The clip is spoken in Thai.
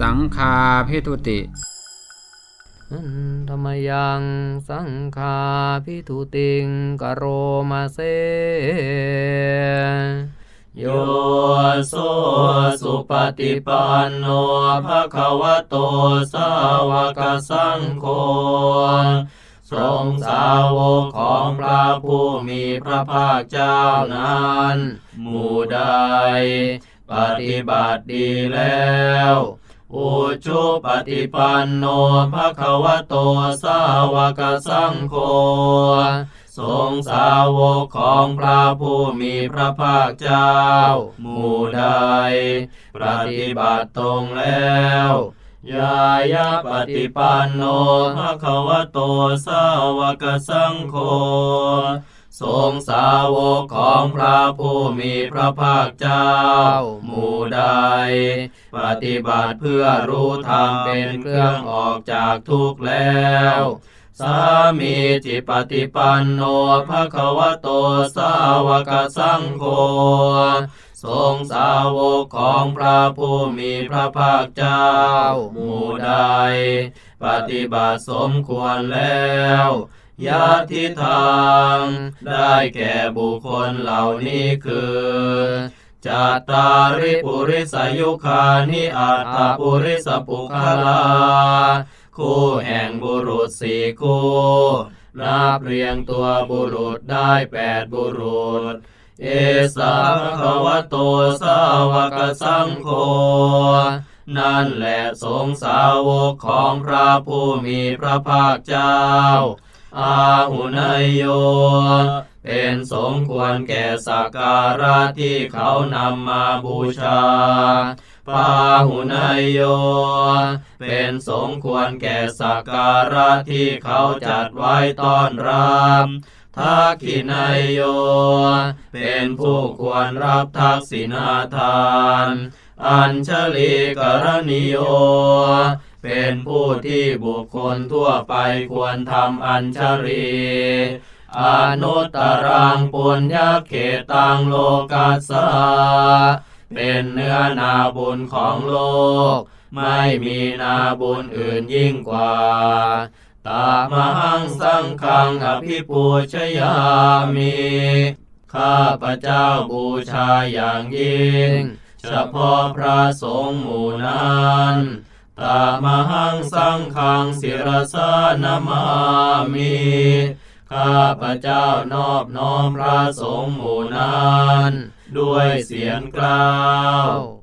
สังคาพิทุติธรรมยังสังคาพิทุติงกโรมาเซโยโสสุปฏิปันโนภะคะวะโตสาวกสังโฆทรงสาวกของพระผู้มีพระภาคเจ้านั้น หมู่ใด ปฏิบัติดีแล้วอุชุปฏิปันโนภะคะวะโตสาวกสังโฆทรงสาวกของพระผู้มีพระภาคเจ้า หมู่ใด ปฏิบัติตรงแล้วยายาปฏิปันโนภะคะวะโตสาวกสังโฆ ทรงสาวกของพระผู้มีพระภาคเจ้า หมู่ใด ปฏิบัติเพื่อรู้ธรรมเป็นเครื่องออกจากทุกข์แล้วสามีจิปฏิปันโนภะคะวะโตสาวกสังโฆทรงสาวกของพระผู้มีพระภาคเจ้า หมู่ใด ปฏิบัติสมควรแล้ว ยาทิทางได้แก่บุคคลเหล่านี้คือจัตตาริปุริสยุคานิอัตตาปุริสปุคลา คู่แห่งบุรุษสี่คู่นับเรียงตัวบุรุษได้แปดบุรุษ เอสาภะควโตสาวกสังโฆนั่นแหละสงสาวกของพระผู้มีพระภาคเจ้า อาหุนยโย เป็นสมควรแก่สักการะที่เขานำมาบูชาปาหุนยโย เป็นสมควรแก่สักการะที่เขาจัดไว้ต้อนรับทักขินายโย เป็นผู้ควรรับทักษิณาทาน อัญชลีกรณิโย เป็นผู้ที่บุคคลทั่วไปควรทำอัญชลีอนุตรังปุญญเขตังโลกัสสาเป็นเนื้อนาบุญของโลก ไม่มีนาบุญอื่นยิ่งกว่า ตามหังสังฆังอภิปูชยามิข้าพระเจ้าบูชาอย่างยิ่ง เฉพาะพระสงฆ์หมู่นั้น ตามหังสังขังศิรสานามามีข้าพระเจ้านอบน้อมพระสงฆ์หมู่นั้น ด้วยเสียงกล่าว